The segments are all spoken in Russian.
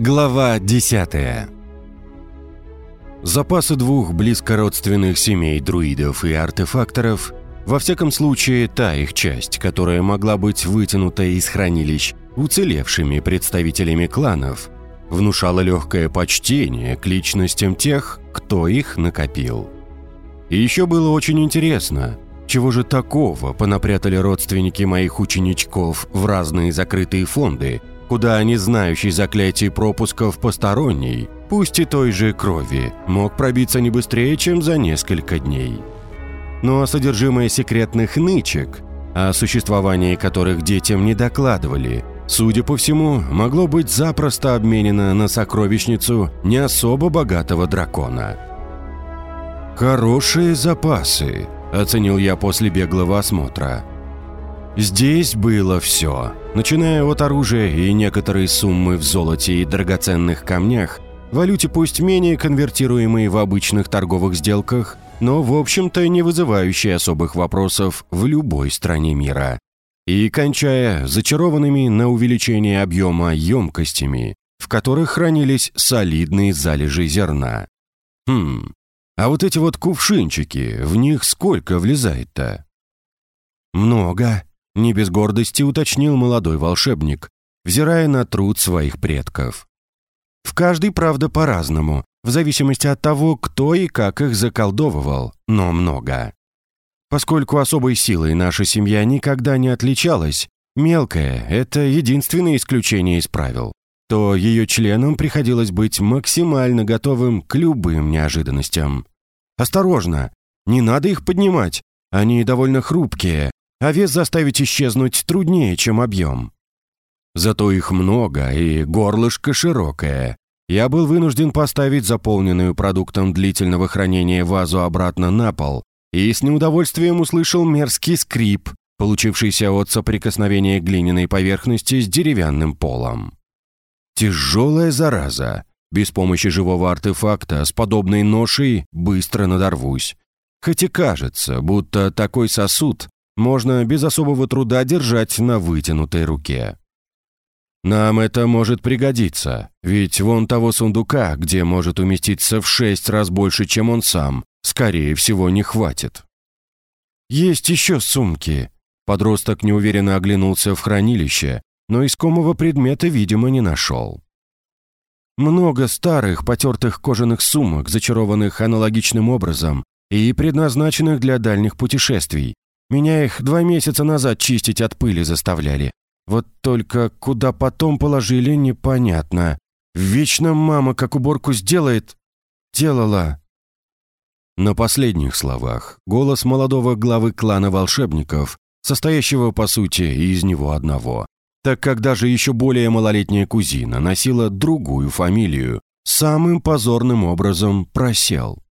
Глава 10 Запасы двух близкородственных семей друидов и артефакторов, во всяком случае та их часть, которая могла быть вытянута из хранилищ уцелевшими представителями кланов, внушала легкое почтение к личностям тех, кто их накопил. И еще было очень интересно, чего же такого понапрятали родственники моих ученичков в разные закрытые фонды – куда не знающий заклятий пропусков посторонний, пусть и той же крови, мог пробиться не быстрее, чем за несколько дней. А содержимое секретных нычек, о существовании которых детям не докладывали, судя по всему, могло быть запросто обменено на сокровищницу не особо богатого дракона. «Хорошие запасы», – оценил я после беглого осмотра. Здесь было все, начиная от оружия и некоторые суммы в золоте и драгоценных камнях, валюте пусть менее конвертируемой в обычных торговых сделках, но, в общем-то, не вызывающей особых вопросов в любой стране мира. И кончая зачарованными на увеличение объема емкостями, в которых хранились солидные залежи зерна. Хм, а вот эти вот кувшинчики, в них сколько влезает-то? «Много», не без гордости уточнил молодой волшебник, взирая на труд своих предков. В каждой, правда, по-разному, в зависимости от того, кто и как их заколдовывал, но много. Поскольку особой силой наша семья никогда не отличалась, мелкая – это единственное исключение из правил, то ее членам приходилось быть максимально готовым к любым неожиданностям. Осторожно, не надо их поднимать, они довольно хрупкие, а вес заставить исчезнуть труднее, чем объем. Зато их много, и горлышко широкое. Я был вынужден поставить заполненную продуктом длительного хранения вазу обратно на пол и с неудовольствием услышал мерзкий скрип, получившийся от соприкосновения глиняной поверхности с деревянным полом. Тяжелая зараза. Без помощи живого артефакта с подобной ношей быстро надорвусь. Хоть и кажется, будто такой сосуд можно без особого труда держать на вытянутой руке. Нам это может пригодиться, ведь вон того сундука, где может уместиться в шесть раз больше, чем он сам, скорее всего, не хватит. Есть еще сумки. Подросток неуверенно оглянулся в хранилище, но искомого предмета, видимо, не нашел. Много старых потертых кожаных сумок, зачарованных аналогичным образом и предназначенных для дальних путешествий, меня их два месяца назад чистить от пыли заставляли. Вот только куда потом положили, непонятно. Вечно мама как уборку сделает. Делала. На последних словах голос молодого главы клана волшебников, состоящего, по сути, из него одного, так как даже еще более малолетняя кузина носила другую фамилию, самым позорным образом просел.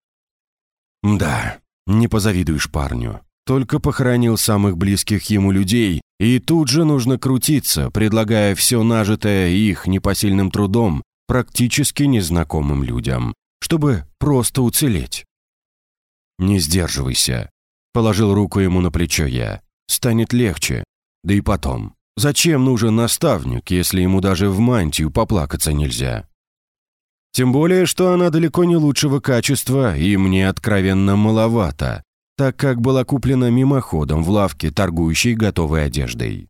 Да, не позавидуешь парню. Только похоронил самых близких ему людей, и тут же нужно крутиться, предлагая все нажитое их непосильным трудом практически незнакомым людям, чтобы просто уцелеть. «Не сдерживайся», — положил руку ему на плечо я. «Станет легче. Да и потом, зачем нужен наставник, если ему даже в мантию поплакаться нельзя?» Тем более, что она далеко не лучшего качества и мне откровенно маловато, так как была куплена мимоходом в лавке, торгующей готовой одеждой.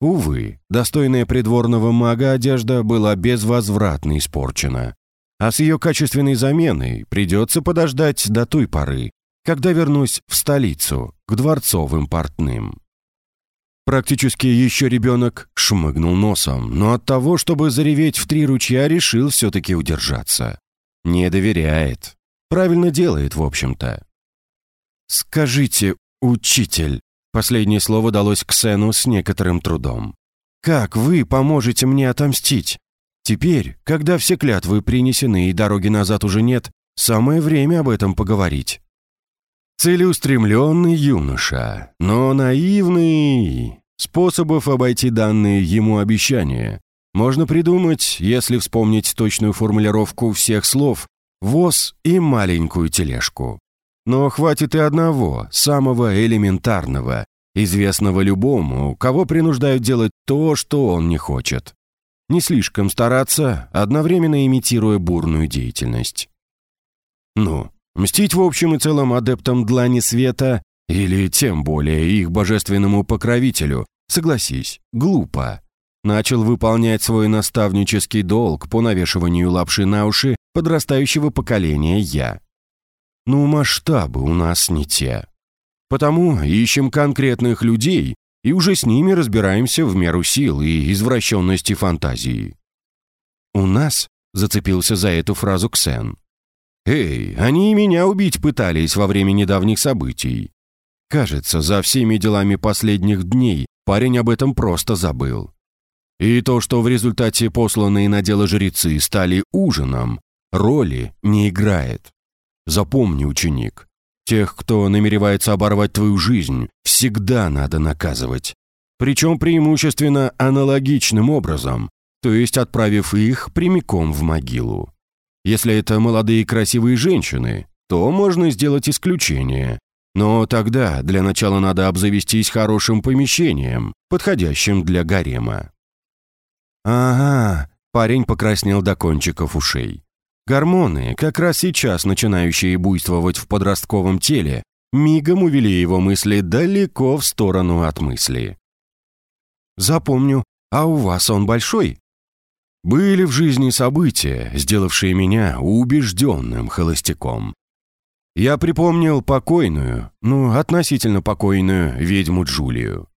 Увы, достойная придворного мага одежда была безвозвратно испорчена, а с ее качественной заменой придется подождать до той поры, когда вернусь в столицу, к дворцовым портным. Практически еще ребенок шмыгнул носом, но от того, чтобы зареветь в три ручья, решил все-таки удержаться. Не доверяет. Правильно делает, в общем-то. «Скажите, учитель», — последнее слово далось Ксену с некоторым трудом, «как вы поможете мне отомстить? Теперь, когда все клятвы принесены и дороги назад уже нет, самое время об этом поговорить». Целеустремленный юноша, но наивный. Способов обойти данные ему обещания можно придумать, если вспомнить точную формулировку всех слов «воз» и маленькую тележку. Но хватит и одного, самого элементарного, известного любому, кого принуждают делать то, что он не хочет. не слишком стараться, одновременно имитируя бурную деятельность. Ну, мстить в общем и целом адептам Длани Света или тем более их божественному покровителю, согласись, глупо. Начал выполнять свой наставнический долг по навешиванию лапши на уши подрастающего поколения я. Ну, масштабы у нас не те. Потому ищем конкретных людей и уже с ними разбираемся в меру сил и извращенности фантазии. «У нас?» — зацепился за эту фразу Ксен. «Эй, они и меня убить пытались во время недавних событий. Кажется, за всеми делами последних дней парень об этом просто забыл. И то, что в результате посланные на дело жрецы стали ужином, роли не играет. Запомни, ученик, тех, кто намеревается оборвать твою жизнь, всегда надо наказывать. Причем преимущественно аналогичным образом, то есть отправив их прямиком в могилу. Если это молодые красивые женщины, то можно сделать исключение. Но тогда для начала надо обзавестись хорошим помещением, подходящим для гарема. «Ага», — парень покраснел до кончиков ушей. Гормоны, как раз сейчас начинающие буйствовать в подростковом теле, мигом увели его мысли далеко в сторону от мысли. «Запомню, а у вас он большой?» Были в жизни события, сделавшие меня убежденным холостяком. Я припомнил покойную, ну, относительно покойную ведьму Джулию.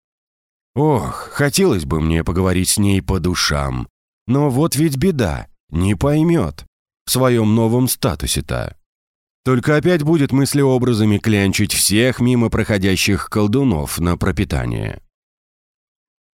Ох, хотелось бы мне поговорить с ней по душам. Но вот ведь беда, не поймет в своем новом статусе-то. Только опять будет мыслеобразами клянчить всех мимо проходящих колдунов на пропитание.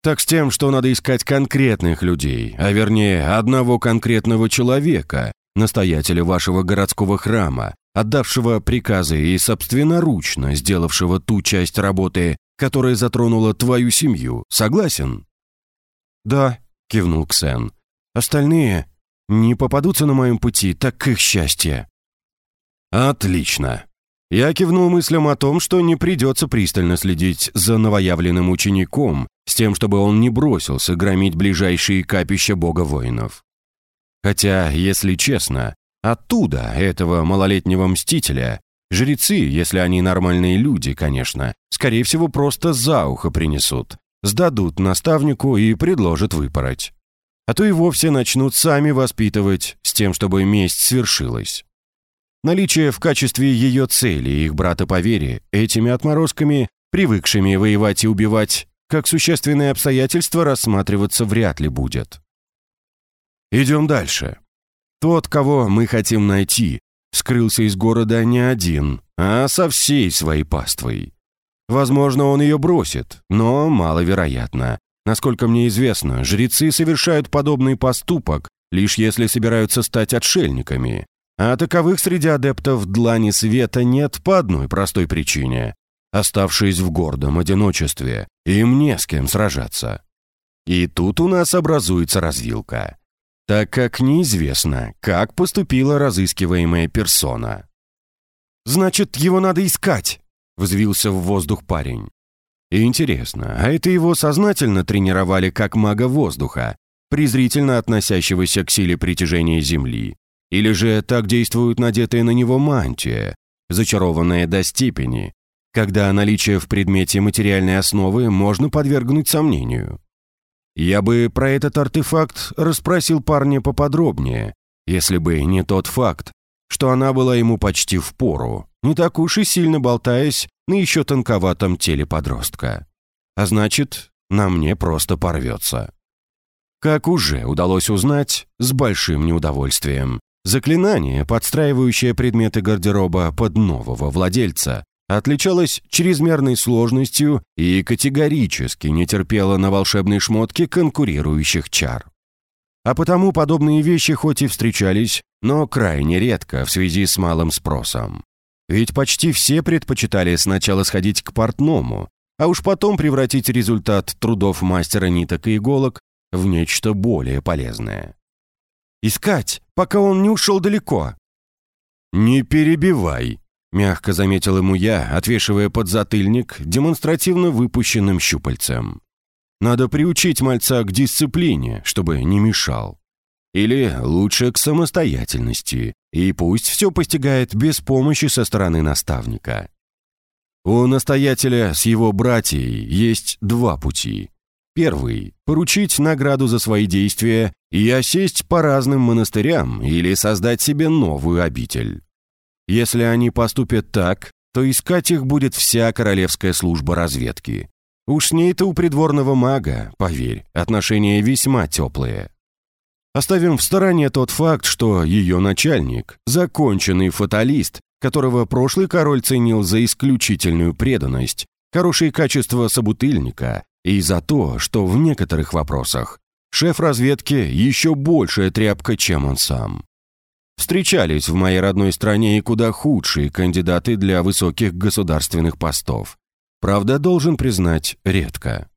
Так с тем, что надо искать конкретных людей, а вернее одного конкретного человека, настоятеля вашего городского храма, отдавшего приказы и собственноручно сделавшего ту часть работы, которая затронула твою семью, согласен?» «Да», — кивнул Ксен. «Остальные не попадутся на моем пути, так их счастье». «Отлично». Я кивнул мыслям о том, что не придется пристально следить за новоявленным учеником, с тем, чтобы он не бросился громить ближайшие капища бога воинов. Хотя, если честно, оттуда, этого малолетнего мстителя, жрецы, если они нормальные люди, конечно, скорее всего, просто за ухо принесут, сдадут наставнику и предложат выпороть а то и вовсе начнут сами воспитывать с тем, чтобы месть свершилась. Наличие в качестве ее цели их брата по вере этими отморозками, привыкшими воевать и убивать, как существенное обстоятельство рассматриваться вряд ли будет. Идем дальше. Тот, кого мы хотим найти, скрылся из города не один, а со всей своей паствой. Возможно, он ее бросит, но маловероятно. Насколько мне известно, жрецы совершают подобный поступок, лишь если собираются стать отшельниками. А таковых среди адептов Длани Света нет по одной простой причине. Оставшись в гордом одиночестве, им не с кем сражаться. И тут у нас образуется развилка. Так как неизвестно, как поступила разыскиваемая персона. «Значит, его надо искать!» — взвился в воздух парень. Интересно, а это его сознательно тренировали как мага воздуха, презрительно относящегося к силе притяжения Земли? Или же так действует надетая на него мантия, зачарованная до степени, когда наличие в предмете материальной основы можно подвергнуть сомнению? Я бы про этот артефакт расспросил парня поподробнее, если бы не тот факт, что она была ему почти в пору, не так уж и сильно болтаясь на еще тонковатом теле подростка. А значит, на мне просто порвется. Как уже удалось узнать, с большим неудовольствием, заклинание, подстраивающее предметы гардероба под нового владельца, отличалось чрезмерной сложностью и категорически не терпело на волшебной шмотке конкурирующих чар. А потому подобные вещи хоть и встречались, но крайне редко в связи с малым спросом. Ведь почти все предпочитали сначала сходить к портному, а уж потом превратить результат трудов мастера ниток и иголок в нечто более полезное. «Искать, пока он не ушел далеко!» «Не перебивай», — мягко заметил ему я, отвешивая подзатыльник демонстративно выпущенным щупальцем. Надо приучить мальца к дисциплине, чтобы не мешал. Или лучше к самостоятельности, и пусть все постигает без помощи со стороны наставника. У настоятеля с его братьей есть два пути. Первый – поручить награду за свои действия и осесть по разным монастырям или создать себе новую обитель. Если они поступят так, то искать их будет вся королевская служба разведки. Уж с ней-то у придворного мага, поверь, отношения весьма теплые. Оставим в стороне тот факт, что ее начальник – законченный фаталист, которого прошлый король ценил за исключительную преданность, хорошие качества собутыльника и за то, что в некоторых вопросах шеф разведки еще большая тряпка, чем он сам. Встречались в моей родной стране и куда худшие кандидаты для высоких государственных постов. Правда, должен признать, редко.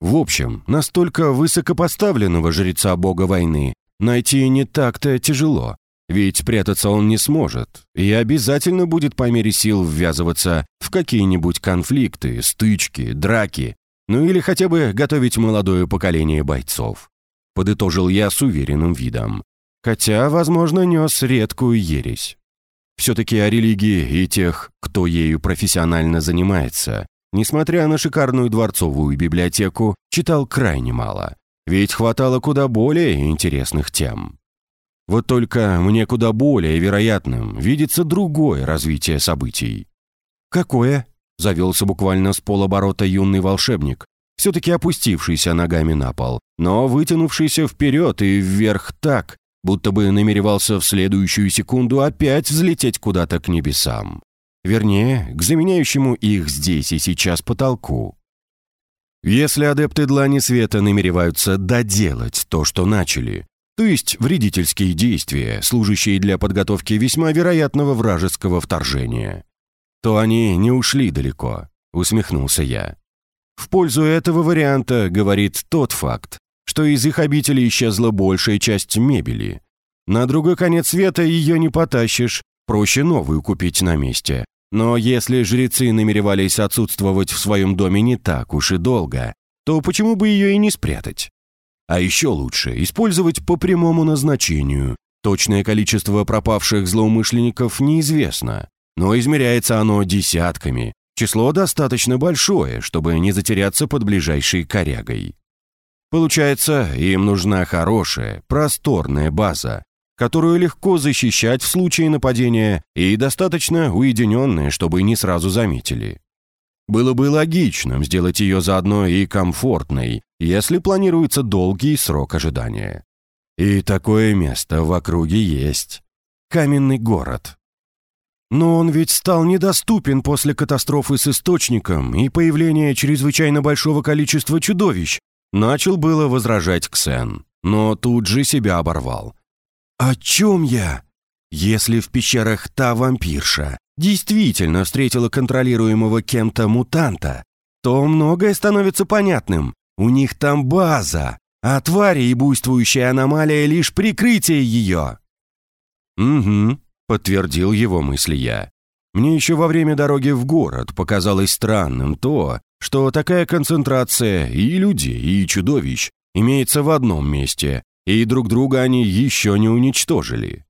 В общем, настолько высокопоставленного жреца бога войны найти не так-то тяжело, ведь прятаться он не сможет и обязательно будет по мере сил ввязываться в какие-нибудь конфликты, стычки, драки, ну или хотя бы готовить молодое поколение бойцов. Подытожил я с уверенным видом. Хотя, возможно, нес редкую ересь. Все-таки о религии и тех, кто ею профессионально занимается, несмотря на шикарную дворцовую библиотеку, читал крайне мало. Ведь хватало куда более интересных тем. Вот только мне куда более вероятным видится другое развитие событий. «Какое?» — завелся буквально с полоборота юный волшебник, все-таки опустившийся ногами на пол, но вытянувшийся вперед и вверх так, будто бы намеревался в следующую секунду опять взлететь куда-то к небесам. Вернее, к заменяющему их здесь и сейчас потолку. Если адепты Длани Света намереваются доделать то, что начали, то есть вредительские действия, служащие для подготовки весьма вероятного вражеского вторжения. То они не ушли далеко, усмехнулся я. В пользу этого варианта говорит тот факт, что из их обители исчезла большая часть мебели. На другой конец света ее не потащишь, проще новую купить на месте. Но если жрецы намеревались отсутствовать в своем доме не так уж и долго, то почему бы ее и не спрятать? А еще лучше использовать по прямому назначению. Точное количество пропавших злоумышленников неизвестно, но измеряется оно десятками. Число достаточно большое, чтобы не затеряться под ближайшей корягой. Получается, им нужна хорошая, просторная база, которую легко защищать в случае нападения и достаточно уединенная, чтобы не сразу заметили. Было бы логичным сделать ее заодно и комфортной, если планируется долгий срок ожидания. И такое место в округе есть. Каменный город. Но он ведь стал недоступен после катастрофы с источником и появления чрезвычайно большого количества чудовищ. Начал было возражать Ксен, но тут же себя оборвал. «О чем я? Если в пещерах та вампирша действительно встретила контролируемого кем-то мутанта, то многое становится понятным. У них там база, а твари и буйствующая аномалия — лишь прикрытие ее». «Угу», — подтвердил его мысли я. «Мне еще во время дороги в город показалось странным то, что такая концентрация и людей, и чудовищ имеется в одном месте, и друг друга они еще не уничтожили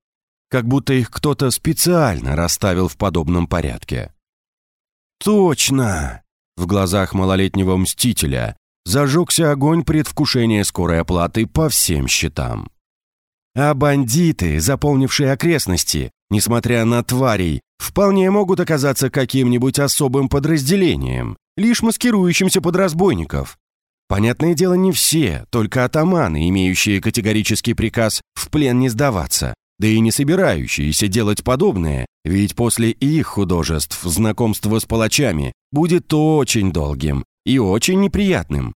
как будто их кто-то специально расставил в подобном порядке. «Точно!» В глазах малолетнего мстителя зажегся огонь предвкушения скорой оплаты по всем счетам. А бандиты, заполнившие окрестности, несмотря на тварей, вполне могут оказаться каким-нибудь особым подразделением, лишь маскирующимся под разбойников. Понятное дело, не все, только атаманы, имеющие категорический приказ в плен не сдаваться, да и не собирающиеся делать подобное, ведь после их художеств знакомство с палачами будет очень долгим и очень неприятным.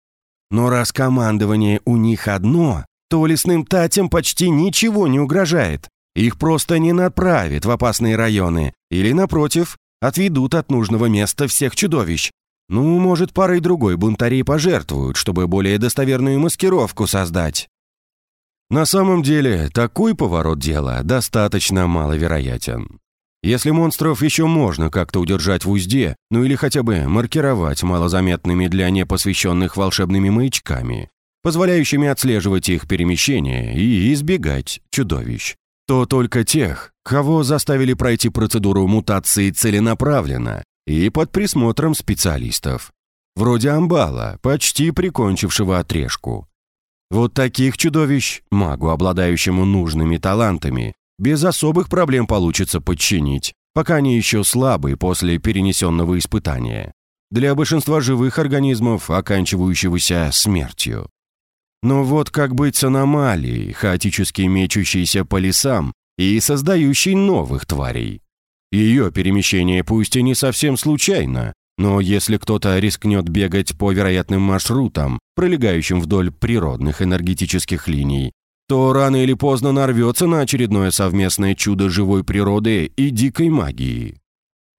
Но раз командование у них одно, то лесным татям почти ничего не угрожает. Их просто не направят в опасные районы или, напротив, отведут от нужного места всех чудовищ. Ну, может, парой другой бунтарей пожертвуют, чтобы более достоверную маскировку создать. На самом деле, такой поворот дела достаточно маловероятен. Если монстров еще можно как-то удержать в узде, ну или хотя бы маркировать малозаметными для непосвященных волшебными маячками, позволяющими отслеживать их перемещение и избегать чудовищ, то только тех, кого заставили пройти процедуру мутации целенаправленно и под присмотром специалистов. Вроде амбала, почти прикончившего отрежку. Вот таких чудовищ, магу, обладающему нужными талантами, без особых проблем получится подчинить, пока они еще слабые после перенесенного испытания. Для большинства живых организмов, оканчивающегося смертью. Но вот как быть с аномалией, хаотически мечущейся по лесам и создающей новых тварей? Ее перемещение пусть и не совсем случайно, но если кто-то рискнет бегать по вероятным маршрутам, пролегающим вдоль природных энергетических линий, то рано или поздно нарвется на очередное совместное чудо живой природы и дикой магии.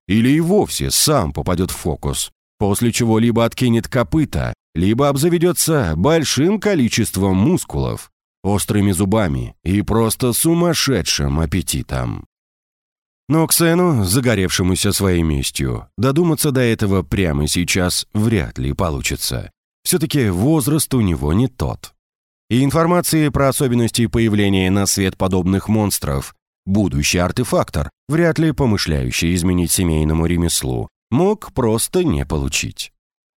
Или и вовсе сам попадет в фокус, после чего либо откинет копыта, либо обзаведется большим количеством мускулов, острыми зубами и просто сумасшедшим аппетитом. Но Ксену, загоревшемуся своей местью, додуматься до этого прямо сейчас вряд ли получится. Все-таки возраст у него не тот. И информации про особенности появления на свет подобных монстров будущий артефактор, вряд ли помышляющий изменить семейному ремеслу, мог просто не получить.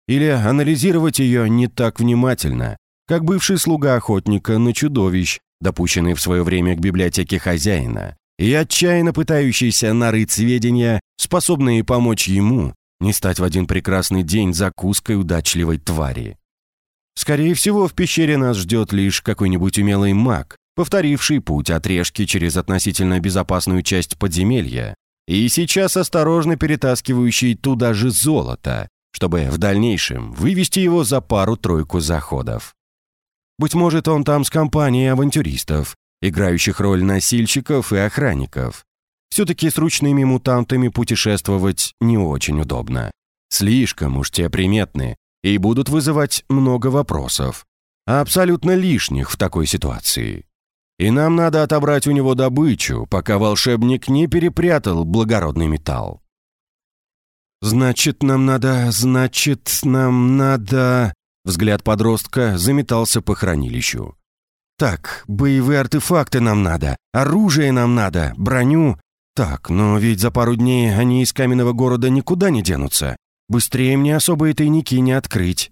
Или анализировать ее не так внимательно, как бывший слуга охотника на чудовищ, допущенный в свое время к библиотеке хозяина, и отчаянно пытающийся нарыть сведения, способные помочь ему не стать в один прекрасный день закуской удачливой твари. Скорее всего, в пещере нас ждет лишь какой-нибудь умелый маг, повторивший путь отрежки через относительно безопасную часть подземелья и сейчас осторожно перетаскивающий туда же золото, чтобы в дальнейшем вывести его за пару-тройку заходов. Быть может, он там с компанией авантюристов, играющих роль носильщиков и охранников. Все-таки с ручными мутантами путешествовать не очень удобно. Слишком уж те приметны и будут вызывать много вопросов, абсолютно лишних в такой ситуации. И нам надо отобрать у него добычу, пока волшебник не перепрятал благородный металл. «Значит, нам надо... Значит, нам надо...» Взгляд подростка заметался по хранилищу. Так, боевые артефакты нам надо, оружие нам надо, броню. Так, но ведь за пару дней они из каменного города никуда не денутся. Быстрее мне особые тайники не открыть.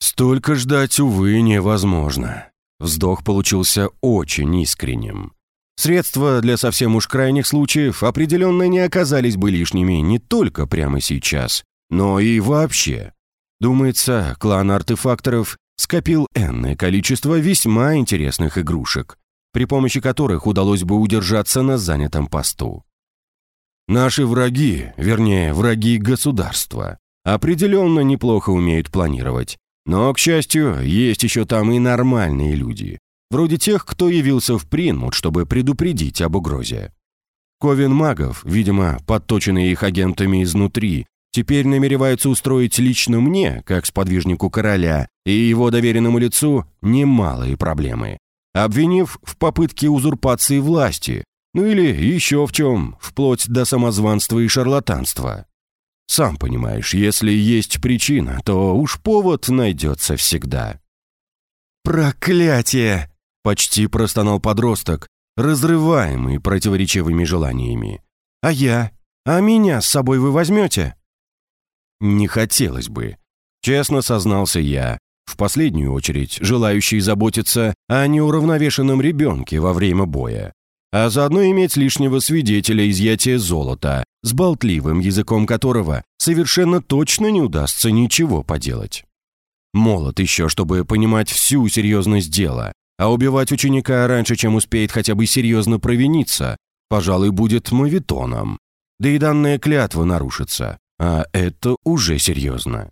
Столько ждать, увы, невозможно. Вздох получился очень искренним. Средства для совсем уж крайних случаев определенно не оказались бы лишними не только прямо сейчас, но и вообще. Думается, клан артефакторов скопил энное количество весьма интересных игрушек, при помощи которых удалось бы удержаться на занятом посту. Наши враги, вернее, враги государства, определенно неплохо умеют планировать, но, к счастью, есть еще там и нормальные люди, вроде тех, кто явился в Принмут, чтобы предупредить об угрозе. Ковен магов, видимо, подточенные их агентами изнутри, теперь намереваются устроить лично мне, как сподвижнику короля, и его доверенному лицу немалые проблемы, обвинив в попытке узурпации власти, ну или еще в чем, вплоть до самозванства и шарлатанства. Сам понимаешь, если есть причина, то уж повод найдется всегда. «Проклятие!» — почти простонал подросток, разрываемый противоречивыми желаниями. «А я? А меня с собой вы возьмете?» Не хотелось бы. Честно сознался я, в последнюю очередь желающий заботиться о неуравновешенном ребенке во время боя, а заодно иметь лишнего свидетеля изъятия золота, с болтливым языком которого совершенно точно не удастся ничего поделать. Молод еще, чтобы понимать всю серьезность дела, а убивать ученика раньше, чем успеет хотя бы серьезно провиниться, пожалуй, будет мавитоном. Да и данная клятва нарушится. А это уже серьезно.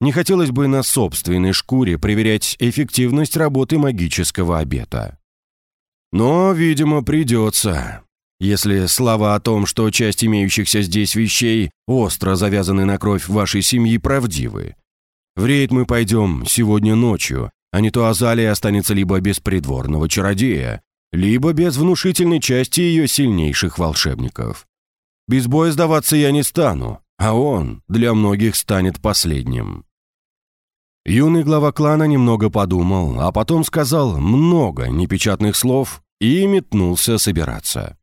Не хотелось бы на собственной шкуре проверять эффективность работы магического обета. Но, видимо, придется. Если слова о том, что часть имеющихся здесь вещей остро завязаны на кровь вашей семьи, правдивы. В рейд мы пойдем сегодня ночью, а не то Азалия останется либо без придворного чародея, либо без внушительной части ее сильнейших волшебников. Без боя сдаваться я не стану, а он для многих станет последним. Юный глава клана немного подумал, а потом сказал много непечатных слов и метнулся собираться.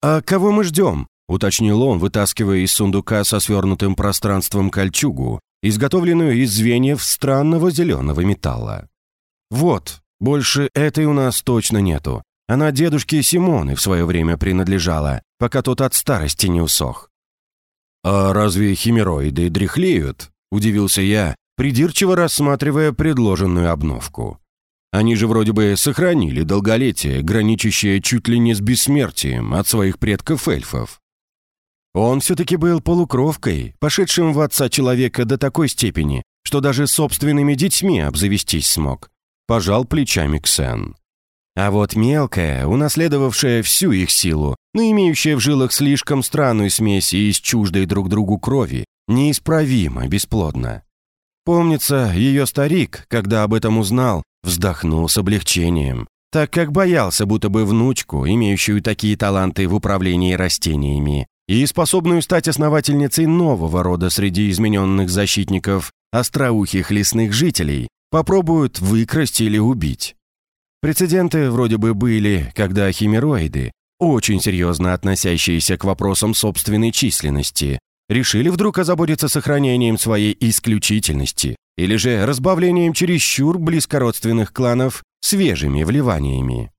«А кого мы ждем?» — уточнил он, вытаскивая из сундука со свернутым пространством кольчугу, изготовленную из звеньев странного зеленого металла. «Вот, больше этой у нас точно нету. Она дедушке Симоны в свое время принадлежала, пока тот от старости не усох». «А разве химероиды дряхлеют?» — удивился я, придирчиво рассматривая предложенную обновку. Они же вроде бы сохранили долголетие, граничащее чуть ли не с бессмертием от своих предков-эльфов. Он все-таки был полукровкой, пошедшим в отца человека до такой степени, что даже собственными детьми обзавестись смог. Пожал плечами Ксен. А вот мелкая, унаследовавшая всю их силу, но имеющая в жилах слишком странную смесь из чуждой друг другу крови, неисправимо бесплодна. Помнится, ее старик, когда об этом узнал, вздохнул с облегчением, так как боялся, будто бы внучку, имеющую такие таланты в управлении растениями, и способную стать основательницей нового рода среди измененных защитников остроухих лесных жителей, попробуют выкрасть или убить. Прецеденты вроде бы были, когда химероиды, очень серьезно относящиеся к вопросам собственной численности, решили вдруг озаботиться сохранением своей исключительности или же разбавлением чересчур близкородственных кланов свежими вливаниями.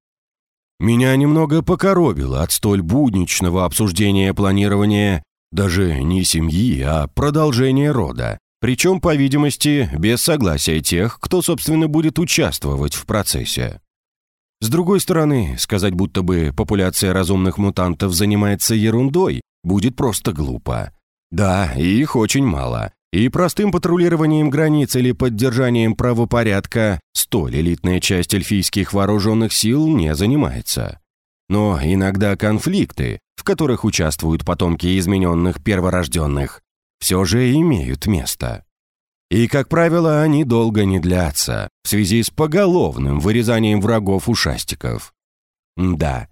Меня немного покоробило от столь будничного обсуждения планирования даже не семьи, а продолжения рода, причем, по видимости, без согласия тех, кто, собственно, будет участвовать в процессе. С другой стороны, сказать, будто бы популяция разумных мутантов занимается ерундой, будет просто глупо. Да, их очень мало. И простым патрулированием границ или поддержанием правопорядка столь элитная часть эльфийских вооруженных сил не занимается. Но иногда конфликты, в которых участвуют потомки измененных перворожденных, все же имеют место. И, как правило, они долго не длятся, в связи с поголовным вырезанием врагов ушастиков. Да,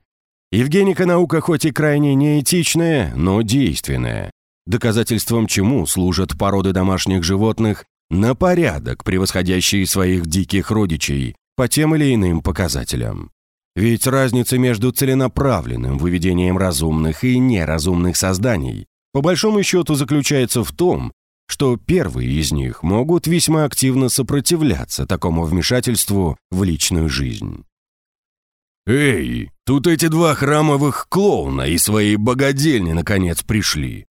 Евгеника наука хоть и крайне неэтичная, но действенная доказательством чему служат породы домашних животных на порядок, превосходящие своих диких родичей по тем или иным показателям. Ведь разница между целенаправленным выведением разумных и неразумных созданий по большому счету заключается в том, что первые из них могут весьма активно сопротивляться такому вмешательству в личную жизнь. «Эй, тут эти два храмовых клоуна и своей богадельни наконец пришли!»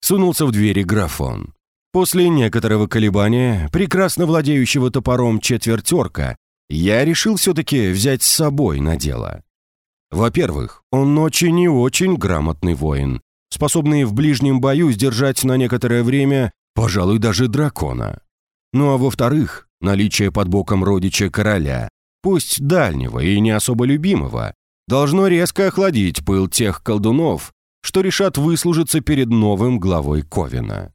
Сунулся в двери графон. После некоторого колебания, прекрасно владеющего топором четвертерка, я решил все-таки взять с собой на дело. Во-первых, он очень и очень грамотный воин, способный в ближнем бою сдержать на некоторое время, пожалуй, даже дракона. Ну а во-вторых, наличие под боком родича короля, пусть дальнего и не особо любимого, должно резко охладить пыл тех колдунов, что решат выслужиться перед новым главой Ковина.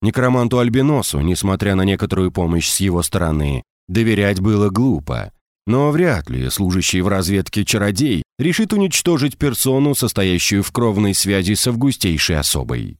Некроманту Альбиносу, несмотря на некоторую помощь с его стороны, доверять было глупо, но вряд ли служащий в разведке чародей решит уничтожить персону, состоящую в кровной связи с августейшей особой.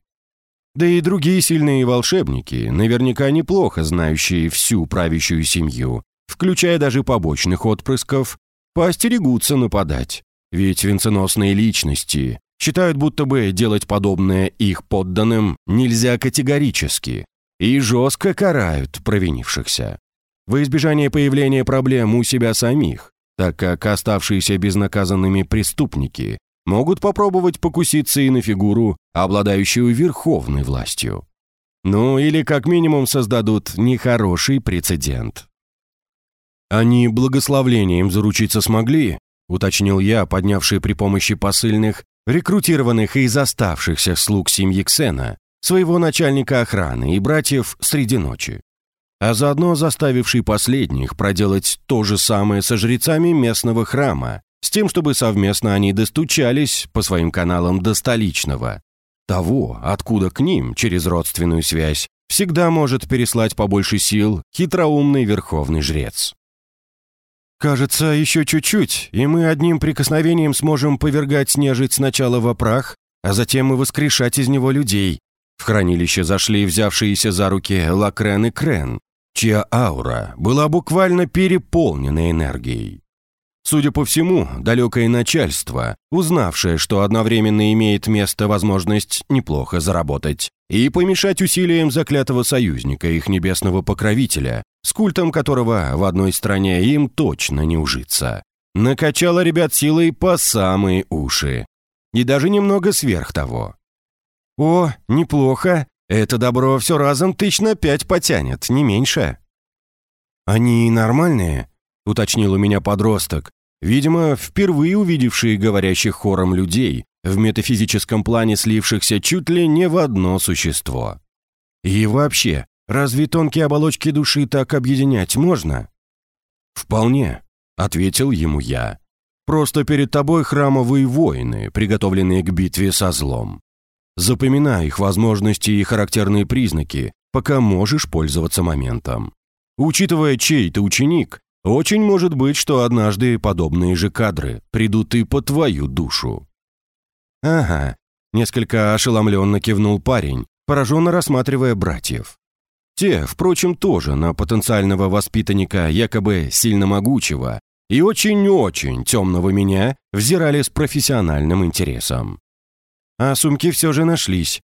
Да и другие сильные волшебники, наверняка неплохо знающие всю правящую семью, включая даже побочных отпрысков, поостерегутся нападать. Ведь венценосные личности считают, будто бы делать подобное их подданным нельзя категорически и жестко карают провинившихся. Во избежание появления проблем у себя самих, так как оставшиеся безнаказанными преступники могут попробовать покуситься и на фигуру, обладающую верховной властью. Ну или как минимум создадут нехороший прецедент. Они благословлением заручиться смогли, уточнил я, поднявший при помощи посыльных рекрутированных из оставшихся слуг семьи Ксена, своего начальника охраны и братьев среди ночи, а заодно заставивший последних проделать то же самое со жрецами местного храма, с тем, чтобы совместно они достучались по своим каналам до столичного, того, откуда к ним, через родственную связь, всегда может переслать побольше сил хитроумный верховный жрец. Кажется, еще чуть-чуть, и мы одним прикосновением сможем повергать нежить сначала во прах, а затем и воскрешать из него людей. В хранилище зашли взявшиеся за руки Лакрен и Крен, чья аура была буквально переполнена энергией. Судя по всему, далекое начальство, узнавшее, что одновременно имеет место возможность неплохо заработать и помешать усилиям заклятого союзника, их небесного покровителя, с культом которого в одной стране им точно не ужиться, накачало ребят силой по самые уши. И даже немного сверх того. «О, неплохо. Это добро все разом тысяч на пять потянет, не меньше». «Они нормальные?» — уточнил у меня подросток, видимо, впервые увидевший говорящих хором людей, в метафизическом плане слившихся чуть ли не в одно существо. И вообще, разве тонкие оболочки души так объединять можно? «Вполне», — ответил ему я. «Просто перед тобой храмовые воины, приготовленные к битве со злом. Запоминай их возможности и характерные признаки, пока можешь пользоваться моментом. Учитывая, чей ты ученик, очень может быть, что однажды подобные же кадры придут и по твою душу. Ага, несколько ошеломленно кивнул парень, пораженно рассматривая братьев. Те, впрочем, тоже на потенциального воспитанника якобы сильно могучего и очень-очень темного меня взирали с профессиональным интересом. А сумки все же нашлись.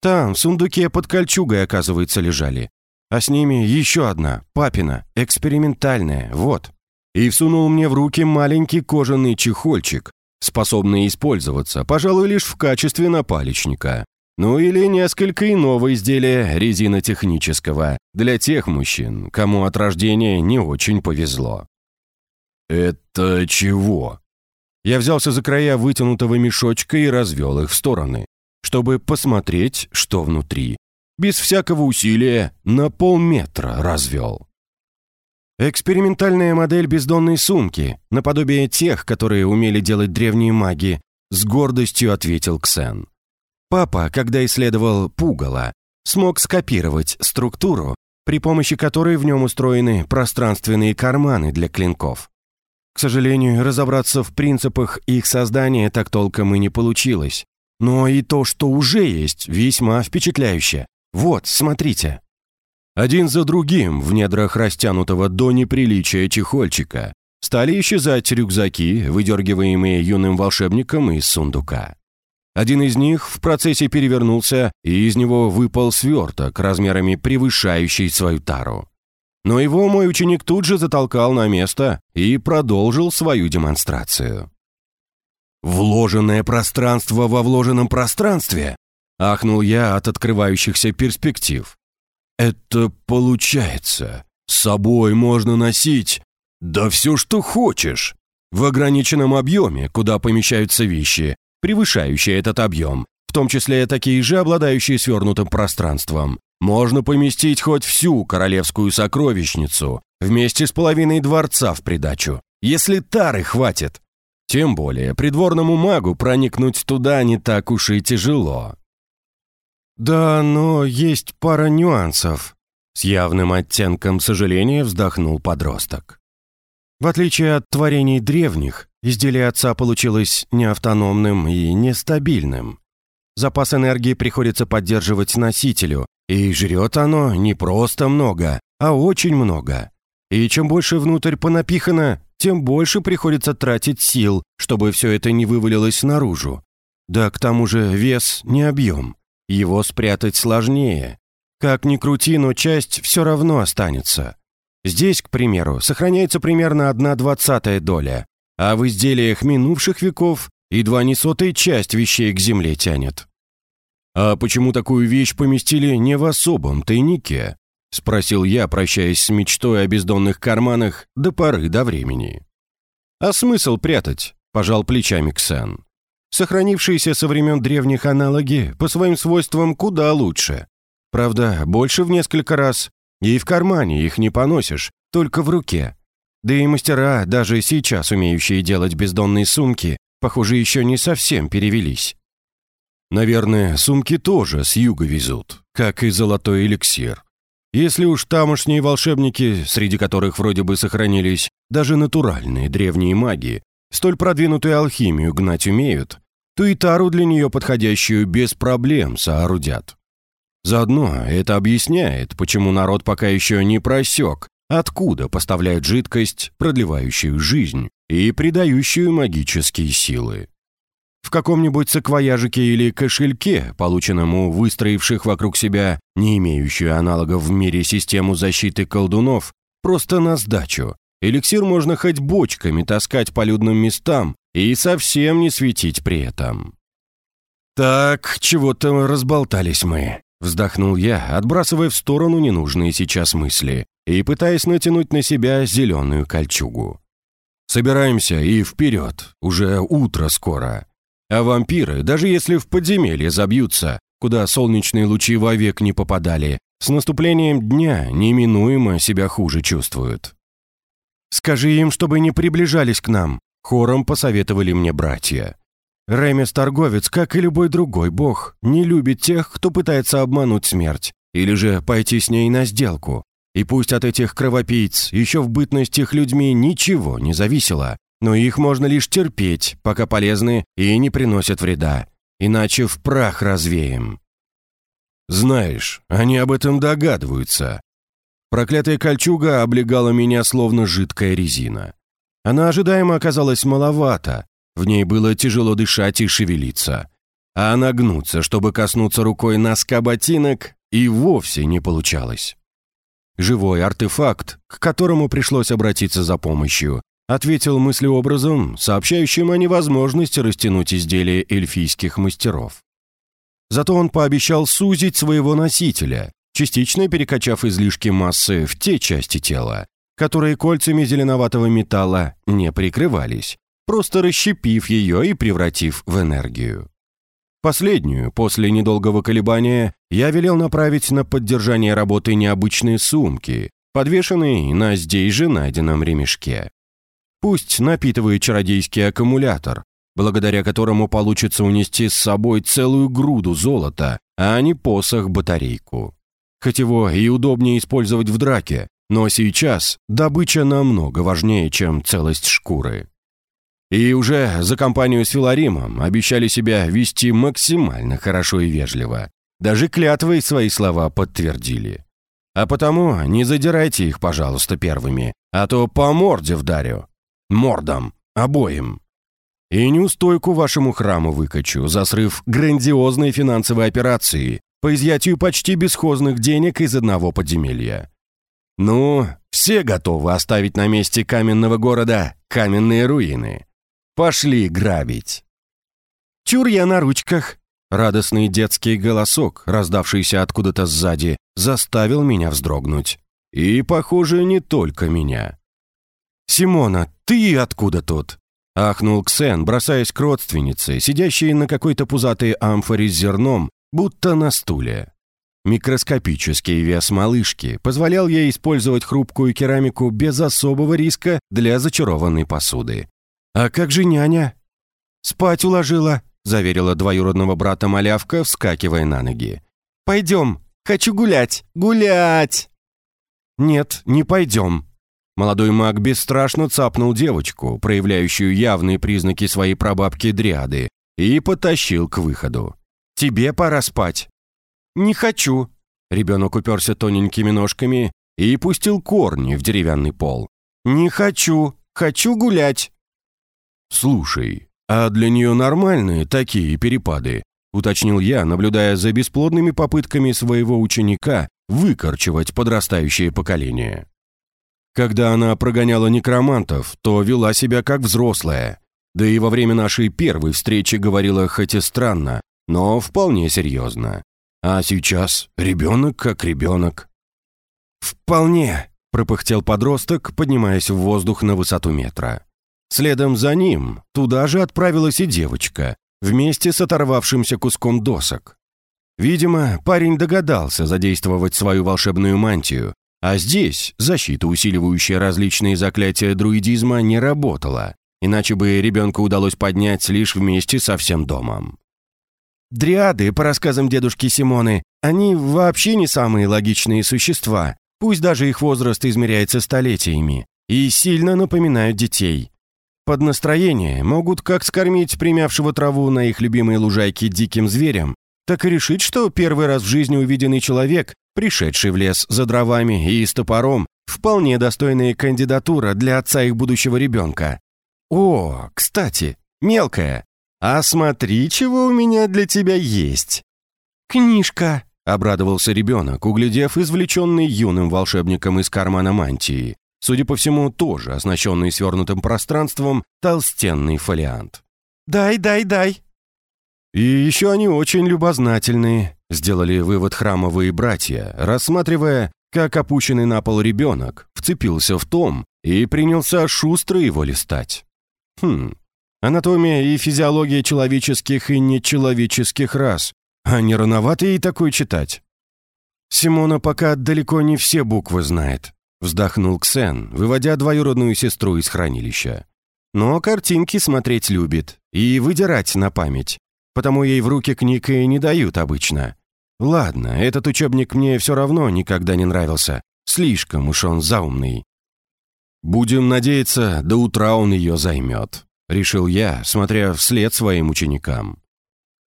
Там, в сундуке под кольчугой, оказывается, лежали а с ними еще одна, папина, экспериментальная, вот. И всунул мне в руки маленький кожаный чехольчик, способный использоваться, пожалуй, лишь в качестве напалечника. Ну или несколько иного изделия резинотехнического для тех мужчин, кому от рождения не очень повезло. «Это чего?» Я взялся за края вытянутого мешочка и развел их в стороны, чтобы посмотреть, что внутри, без всякого усилия на полметра развел. Экспериментальная модель бездонной сумки, наподобие тех, которые умели делать древние маги, с гордостью ответил Ксен. Папа, когда исследовал пугало, смог скопировать структуру, при помощи которой в нем устроены пространственные карманы для клинков. К сожалению, разобраться в принципах их создания так толком и не получилось. Но и то, что уже есть, весьма впечатляюще. Вот, смотрите». Один за другим в недрах растянутого до неприличия чехольчика стали исчезать рюкзаки, выдергиваемые юным волшебником из сундука. Один из них в процессе перевернулся, и из него выпал сверток размерами превышающий свою тару. Но его мой ученик тут же затолкал на место и продолжил свою демонстрацию. «Вложенное пространство во вложенном пространстве Ахнул я от открывающихся перспектив. «Это получается. С собой можно носить. Да все, что хочешь. В ограниченном объеме, куда помещаются вещи, превышающие этот объем, в том числе такие же, обладающие свернутым пространством. Можно поместить хоть всю королевскую сокровищницу вместе с половиной дворца в придачу, если тары хватит. Тем более придворному магу проникнуть туда не так уж и тяжело. «Да, но есть пара нюансов», — с явным оттенком сожаления вздохнул подросток. В отличие от творений древних, изделие отца получилось неавтономным и нестабильным. Запас энергии приходится поддерживать носителю, и жрет оно не просто много, а очень много. И чем больше внутрь понапихано, тем больше приходится тратить сил, чтобы все это не вывалилось наружу. Да к тому же вес не объем. Его спрятать сложнее. Как ни крути, но часть все равно останется. Здесь, к примеру, сохраняется примерно одна двадцатая доля, а в изделиях минувших веков едва не сотая часть вещей к земле тянет. «А почему такую вещь поместили не в особом тайнике?» — спросил я, прощаясь с мечтой о бездонных карманах до поры до времени. «А смысл прятать?» — пожал плечами Ксен. Сохранившиеся со времен древних аналоги по своим свойствам куда лучше. Правда, больше в несколько раз. И в кармане их не поносишь, только в руке. Да и мастера, даже сейчас умеющие делать бездонные сумки, похоже, еще не совсем перевелись. Наверное, сумки тоже с юга везут, как и золотой эликсир. Если уж тамошние волшебники, среди которых вроде бы сохранились даже натуральные древние маги, столь продвинутую алхимию гнать умеют, то и тару для нее подходящую без проблем соорудят. Заодно это объясняет, почему народ пока еще не просек, откуда поставляют жидкость, продлевающую жизнь и придающую магические силы. В каком-нибудь саквояжике или кошельке, полученному выстроивших вокруг себя не имеющую аналогов в мире систему защиты колдунов, просто на сдачу. Эликсир можно хоть бочками таскать по людным местам и совсем не светить при этом. «Так, чего-то разболтались мы», — вздохнул я, отбрасывая в сторону ненужные сейчас мысли и пытаясь натянуть на себя зеленую кольчугу. «Собираемся и вперед, уже утро скоро». А вампиры, даже если в подземелье забьются, куда солнечные лучи вовек не попадали, с наступлением дня неминуемо себя хуже чувствуют. «Скажи им, чтобы не приближались к нам», — хором посоветовали мне братья. Ремес торговец, как и любой другой бог, не любит тех, кто пытается обмануть смерть, или же пойти с ней на сделку. И пусть от этих кровопийц еще в бытность их людьми ничего не зависело, но их можно лишь терпеть, пока полезны и не приносят вреда, иначе в прах развеем. Знаешь, они об этом догадываются. Проклятая кольчуга облегала меня словно жидкая резина. Она ожидаемо оказалась маловато, в ней было тяжело дышать и шевелиться. А нагнуться, чтобы коснуться рукой носка ботинок, и вовсе не получалось. Живой артефакт, к которому пришлось обратиться за помощью, ответил мыслеобразом, сообщающим о невозможности растянуть изделия эльфийских мастеров. Зато он пообещал сузить своего носителя, частично перекачав излишки массы в те части тела, которые кольцами зеленоватого металла не прикрывались, просто расщепив ее и превратив в энергию. Последнюю, после недолгого колебания, я велел направить на поддержание работы необычные сумки, подвешенные на здесь же найденном ремешке. Пусть напитывает чародейский аккумулятор, благодаря которому получится унести с собой целую груду золота, а не посох-батарейку. Хоть его и удобнее использовать в драке, но сейчас добыча намного важнее, чем целость шкуры. И уже за компанию с Филаримом обещали себя вести максимально хорошо и вежливо. Даже клятвой свои слова подтвердили. А потому не задирайте их, пожалуйста, первыми, а то по морде вдарю. Мордом. Обоим. И неустойку вашему храму выкачу за срыв грандиозной финансовой операции по изъятию почти бесхозных денег из одного подземелья. Ну, все готовы оставить на месте каменного города каменные руины. Пошли грабить. Чур я на ручках. Радостный детский голосок, раздавшийся откуда-то сзади, заставил меня вздрогнуть. И, похоже, не только меня. «Симона, ты откуда тут?» — ахнул Ксен, бросаясь к родственнице, сидящей на какой-то пузатой амфоре с зерном, будто на стуле. Микроскопический вес малышки позволял ей использовать хрупкую керамику без особого риска для зачарованной посуды. «А как же няня?» «Спать уложила», — заверила двоюродного брата малявка, вскакивая на ноги. «Пойдем, хочу гулять, гулять!» «Нет, не пойдем», Молодой маг бесстрашно цапнул девочку, проявляющую явные признаки своей прабабки-дриады, и потащил к выходу. «Тебе пора спать». «Не хочу». Ребенок уперся тоненькими ножками и пустил корни в деревянный пол. «Не хочу. Хочу гулять». «Слушай, а для нее нормальные такие перепады?» уточнил я, наблюдая за бесплодными попытками своего ученика выкорчевать подрастающее поколение. Когда она прогоняла некромантов, то вела себя как взрослая. Да и во время нашей первой встречи говорила хоть и странно, но вполне серьезно. А сейчас ребенок как ребенок. «Вполне», — пропыхтел подросток, поднимаясь в воздух на высоту метра. Следом за ним туда же отправилась и девочка, вместе с оторвавшимся куском досок. Видимо, парень догадался задействовать свою волшебную мантию, а здесь защита, усиливающая различные заклятия друидизма, не работала, иначе бы ребенка удалось поднять лишь вместе со всем домом. Дриады, по рассказам дедушки Симоны, они вообще не самые логичные существа, пусть даже их возраст измеряется столетиями, и сильно напоминают детей. Под настроение могут как скормить примявшего траву на их любимой лужайке диким зверям, так и решить, что первый раз в жизни увиденный человек, пришедший в лес за дровами и с топором, вполне достойная кандидатура для отца их будущего ребенка. О, кстати, мелкая, а смотри, чего у меня для тебя есть. Книжка, обрадовался ребенок, углядев извлеченный юным волшебником из кармана мантии судя по всему, тоже оснащенный свернутым пространством, толстенный фолиант. «Дай, дай, дай!» «И еще они очень любознательные», — сделали вывод храмовые братья, рассматривая, как опущенный на пол ребенок вцепился в том и принялся шустро его листать. Хм, анатомия и физиология человеческих и нечеловеческих рас. А не рановато ей такое читать? Симона пока далеко не все буквы знает. Вздохнул Ксен, выводя двоюродную сестру из хранилища. Но картинки смотреть любит и выдирать на память, потому ей в руки книг и не дают обычно. Ладно, этот учебник мне все равно никогда не нравился, слишком уж он заумный. «Будем надеяться, до утра он ее займет», — решил я, смотря вслед своим ученикам.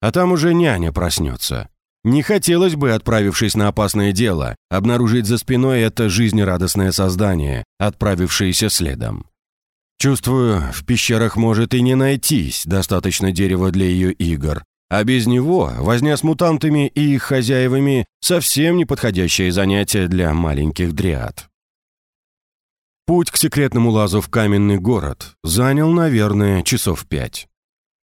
А там уже няня проснется. Не хотелось бы, отправившись на опасное дело, обнаружить за спиной это жизнерадостное создание, отправившееся следом. Чувствую, в пещерах может и не найтись достаточно дерева для ее игр, а без него возня с мутантами и их хозяевами совсем неподходящее занятие для маленьких дриад. Путь к секретному лазу в каменный город занял, наверное, часов пять.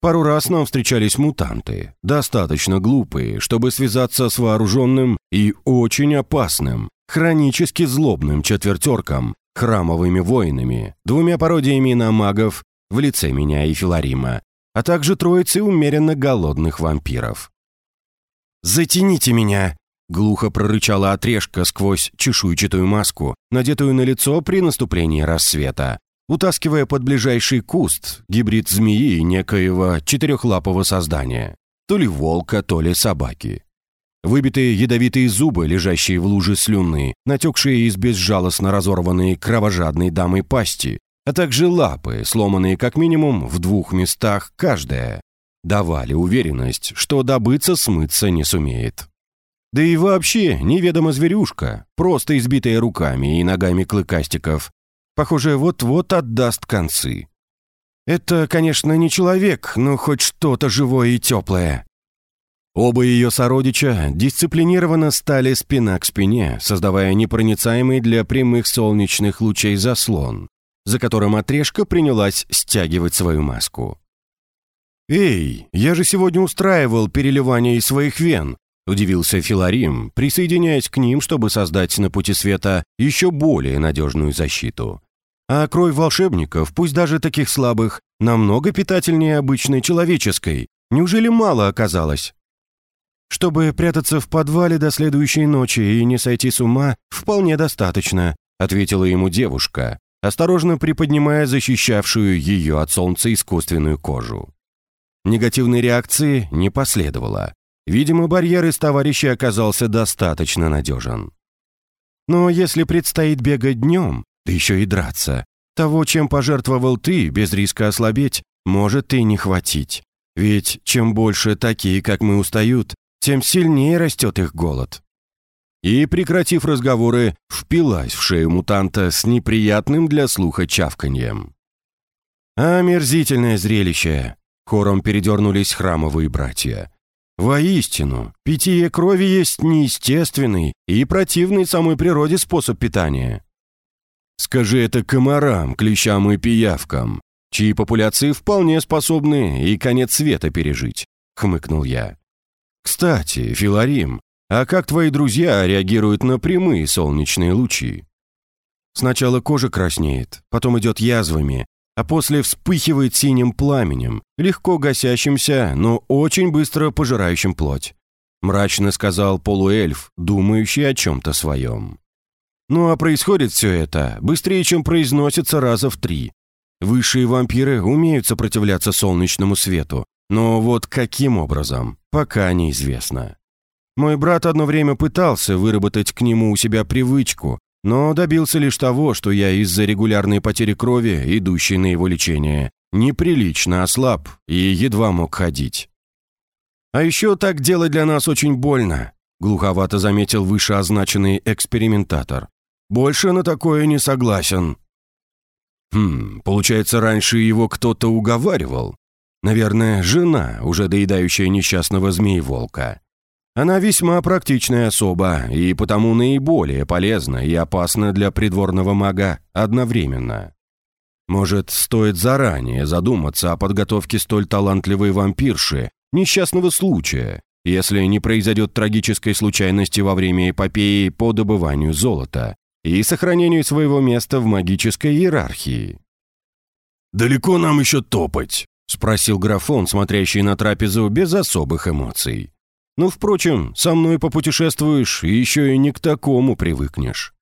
Пару раз нам встречались мутанты, достаточно глупые, чтобы связаться с вооруженным и очень опасным, хронически злобным четвертерком, храмовыми воинами, двумя пародиями на магов в лице меня и Филарима, а также троицей умеренно голодных вампиров. «Затяните меня!» — глухо прорычала отрежка сквозь чешуйчатую маску, надетую на лицо при наступлении рассвета, утаскивая под ближайший куст гибрид змеи некоего четырехлапого создания, то ли волка, то ли собаки. Выбитые ядовитые зубы, лежащие в луже слюны, натекшие из безжалостно разорванной кровожадной дамой пасти, а также лапы, сломанные как минимум в двух местах каждая, давали уверенность, что добыться смыться не сумеет. Да и вообще, неведомо зверюшка, просто избитая руками и ногами клыкастиков, Похоже, вот-вот отдаст концы. Это, конечно, не человек, но хоть что-то живое и теплое. Оба ее сородича дисциплинированно стали спина к спине, создавая непроницаемый для прямых солнечных лучей заслон, за которым отрежка принялась стягивать свою маску. «Эй, я же сегодня устраивал переливание из своих вен», удивился Филарим, присоединяясь к ним, чтобы создать на пути света еще более надежную защиту. А кровь волшебников, пусть даже таких слабых, намного питательнее обычной человеческой. Неужели мало оказалось? Чтобы прятаться в подвале до следующей ночи и не сойти с ума, вполне достаточно, ответила ему девушка, осторожно приподнимая защищавшую ее от солнца искусственную кожу. Негативной реакции не последовало. Видимо, барьер из товарища оказался достаточно надежен. Но если предстоит бегать днем, да еще и драться. Того, чем пожертвовал ты, без риска ослабеть, может и не хватить. Ведь чем больше такие, как мы, устают, тем сильнее растет их голод. И, прекратив разговоры, впилась в шею мутанта с неприятным для слуха чавканьем. «Омерзительное зрелище!» — хором передернулись храмовые братья. «Воистину, питье крови есть неестественный и противный самой природе способ питания. Скажи это комарам, клещам и пиявкам, чьи популяции вполне способны и конец света пережить», — хмыкнул я. «Кстати, Филарим, а как твои друзья реагируют на прямые солнечные лучи?» Сначала кожа краснеет, потом идет язвами, а после вспыхивает синим пламенем, легко гасящимся, но очень быстро пожирающим плоть. Мрачно сказал полуэльф, думающий о чем-то своем. Ну а происходит все это быстрее, чем произносится раза в три. Высшие вампиры умеют сопротивляться солнечному свету, но вот каким образом? пока неизвестно. Мой брат одно время пытался выработать к нему у себя привычку, но добился лишь того, что я из-за регулярной потери крови, идущей на его лечение, неприлично ослаб и едва мог ходить. «А еще так делать для нас очень больно», — глуховато заметил вышеозначенный экспериментатор. «Больше на такое не согласен». Хм, получается, раньше его кто-то уговаривал. Наверное, жена, уже доедающая несчастного змеи-волка. Она весьма практичная особа и потому наиболее полезна и опасна для придворного мага одновременно. Может, стоит заранее задуматься о подготовке столь талантливой вампирши, несчастного случая, если не произойдет трагической случайности во время эпопеи по добыванию золота и сохранению своего места в магической иерархии. «Далеко нам еще топать?» — спросил графон, смотрящий на трапезу без особых эмоций. Ну, впрочем, со мной попутешествуешь, и еще и не к такому привыкнешь.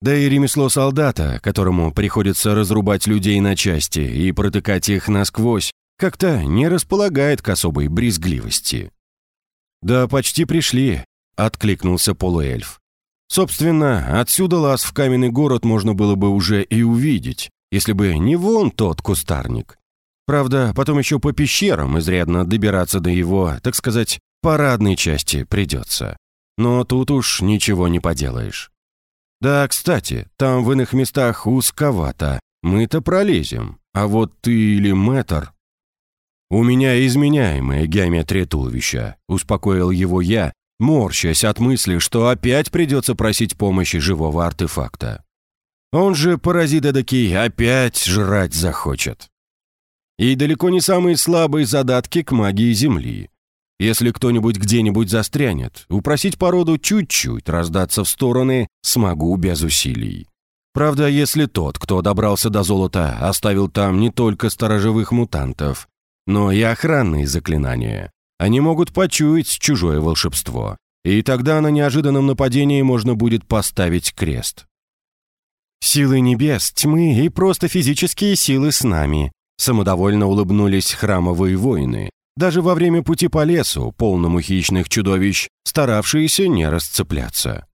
Да и ремесло солдата, которому приходится разрубать людей на части и протыкать их насквозь, как-то не располагает к особой брезгливости. «Да почти пришли», — откликнулся полуэльф. «Собственно, отсюда лаз в каменный город можно было бы уже и увидеть, если бы не вон тот кустарник. Правда, потом еще по пещерам изрядно добираться до его, так сказать, парадной части придется. Но тут уж ничего не поделаешь. Да, кстати, там в иных местах узковато. Мы-то пролезем. А вот ты или мэтр... «У меня изменяемая геометрия туловища», — успокоил его я, морщась от мысли, что опять придется просить помощи живого артефакта. Он же, паразит эдакий, опять жрать захочет. И далеко не самые слабые задатки к магии Земли. Если кто-нибудь где-нибудь застрянет, упросить породу чуть-чуть раздаться в стороны смогу без усилий. Правда, если тот, кто добрался до золота, оставил там не только сторожевых мутантов, но и охранные заклинания, они могут почуять чужое волшебство, и тогда на неожиданном нападении можно будет поставить крест. «Силы небес, тьмы и просто физические силы с нами», самодовольно улыбнулись храмовые воины, даже во время пути по лесу, полному хищных чудовищ, старавшиеся не расцепляться.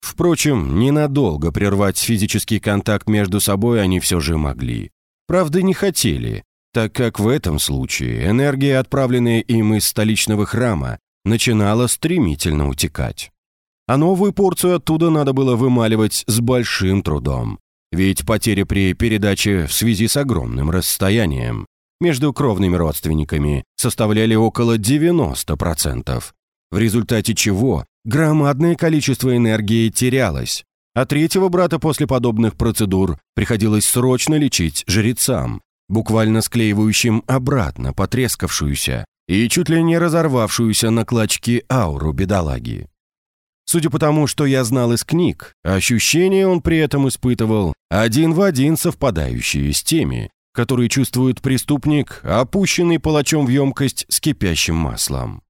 Впрочем, ненадолго прервать физический контакт между собой они все же могли. Правда, не хотели, так как в этом случае энергия, отправленная им из столичного храма, начинала стремительно утекать. А новую порцию оттуда надо было вымаливать с большим трудом. Ведь потери при передаче в связи с огромным расстоянием между кровными родственниками составляли около 90%, в результате чего громадное количество энергии терялось, а третьего брата после подобных процедур приходилось срочно лечить жрецам, буквально склеивающим обратно потрескавшуюся и чуть ли не разорвавшуюся на клочки ауру бедолаги. Судя по тому, что я знал из книг, ощущения он при этом испытывал один в один совпадающие с теми, который чувствует преступник, опущенный палачом в емкость с кипящим маслом.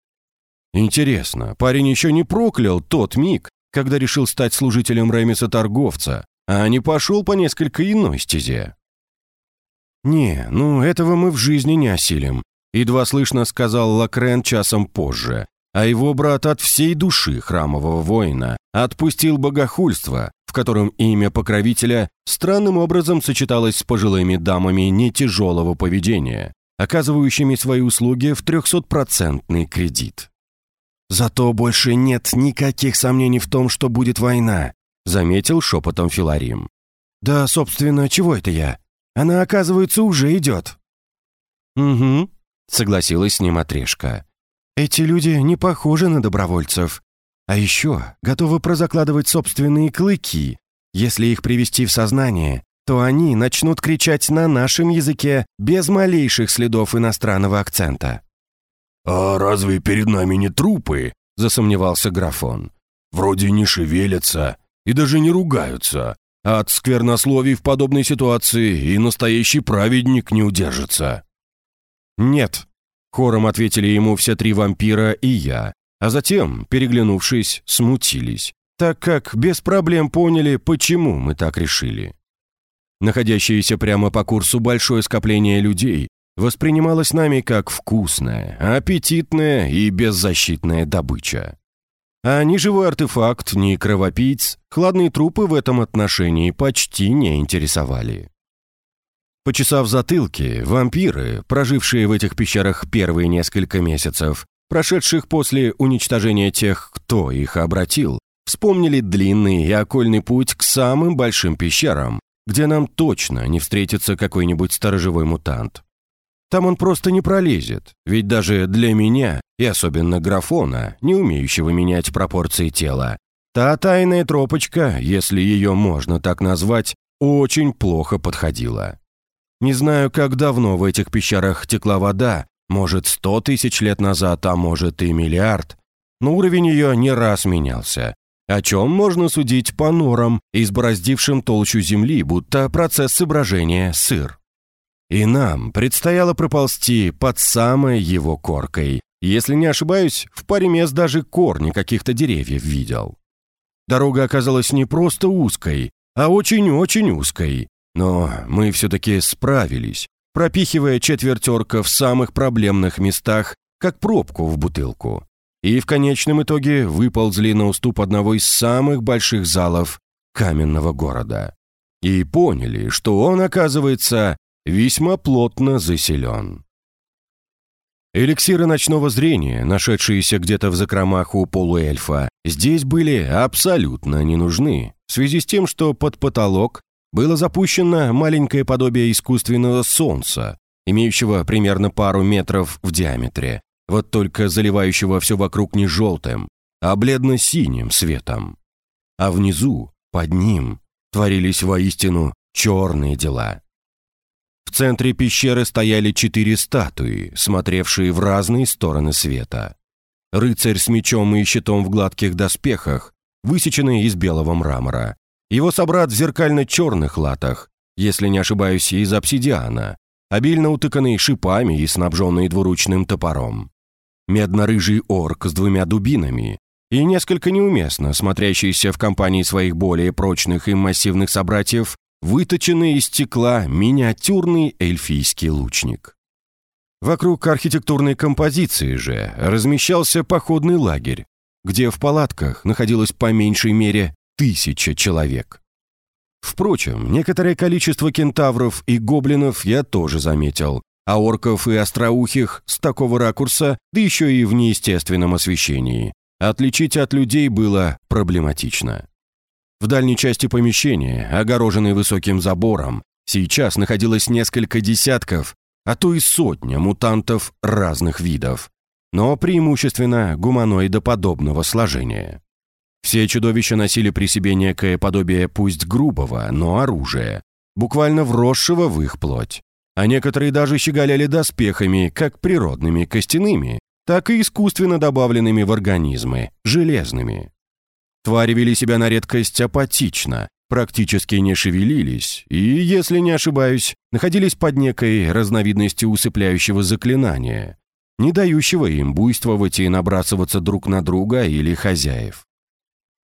Интересно, парень еще не проклял тот миг, когда решил стать служителем Ремиса-торговца, а не пошел по несколько иной стезе. «Не, ну этого мы в жизни не осилим», — едва слышно сказал Лакрен часом позже, а его брат от всей души храмового воина отпустил богохульство, в котором имя покровителя странным образом сочеталось с пожилыми дамами не тяжелого поведения, оказывающими свои услуги в 300-процентный кредит. «Зато больше нет никаких сомнений в том, что будет война», заметил шепотом Филарим. «Да, собственно, чего это я? Она, оказывается, уже идет». «Угу», согласилась с ним Отрешка. «Эти люди не похожи на добровольцев. А еще готовы прозакладывать собственные клыки. Если их привести в сознание, то они начнут кричать на нашем языке без малейших следов иностранного акцента. «А разве перед нами не трупы?» – засомневался графон. «Вроде не шевелятся и даже не ругаются. А от сквернословий в подобной ситуации и настоящий праведник не удержится». «Нет», – хором ответили ему все три вампира и я, а затем, переглянувшись, смутились, так как без проблем поняли, почему мы так решили. Находящееся прямо по курсу большое скопление людей воспринималось нами как вкусная, аппетитная и беззащитная добыча. А ни живой артефакт, ни кровопийц, хладные трупы в этом отношении почти не интересовали. Почесав затылки, вампиры, прожившие в этих пещерах первые несколько месяцев, прошедших после уничтожения тех, кто их обратил, вспомнили длинный и окольный путь к самым большим пещерам, где нам точно не встретится какой-нибудь сторожевой мутант. Там он просто не пролезет, ведь даже для меня, и особенно графона, не умеющего менять пропорции тела, та тайная тропочка, если ее можно так назвать, очень плохо подходила. Не знаю, как давно в этих пещерах текла вода, может, сто тысяч лет назад, а может и миллиард, но уровень ее не раз менялся, о чем можно судить по норам, избороздившим толщу земли, будто процесс соображения сыр. И нам предстояло проползти под самой его коркой. Если не ошибаюсь, в паре мест даже корни каких-то деревьев видел. Дорога оказалась не просто узкой, а очень-очень узкой, но мы все-таки справились, пропихивая четвертерка в самых проблемных местах, как пробку в бутылку. И в конечном итоге выползли на уступ одного из самых больших залов каменного города. И поняли, что он, оказывается, весьма плотно заселен. Эликсиры ночного зрения, нашедшиеся где-то в закромах у полуэльфа, здесь были абсолютно не нужны, в связи с тем, что под потолок было запущено маленькое подобие искусственного солнца, имеющего примерно пару метров в диаметре, вот только заливающего все вокруг не желтым, а бледно-синим светом. А внизу, под ним, творились воистину черные дела. В центре пещеры стояли четыре статуи, смотревшие в разные стороны света. Рыцарь с мечом и щитом в гладких доспехах, высеченный из белого мрамора, его собрат в зеркально-черных латах, если не ошибаюсь, из обсидиана, обильно утыканный шипами и снабженный двуручным топором. Медно-рыжий орк с двумя дубинами и несколько неуместно смотрящийся в компании своих более прочных и массивных собратьев выточенный из стекла миниатюрный эльфийский лучник. Вокруг архитектурной композиции же размещался походный лагерь, где в палатках находилось по меньшей мере тысяча человек. Впрочем, некоторое количество кентавров и гоблинов я тоже заметил, а орков и остроухих с такого ракурса, да еще и в неестественном освещении, отличить от людей было проблематично. В дальней части помещения, огороженной высоким забором, сейчас находилось несколько десятков, а то и сотня мутантов разных видов, но преимущественно гуманоидоподобного сложения. Все чудовища носили при себе некое подобие пусть грубого, но оружия, буквально вросшего в их плоть. А некоторые даже щеголяли доспехами, как природными костяными, так и искусственно добавленными в организмы, железными. Твари вели себя на редкость апатично, практически не шевелились и, если не ошибаюсь, находились под некой разновидностью усыпляющего заклинания, не дающего им буйствовать и набрасываться друг на друга или хозяев.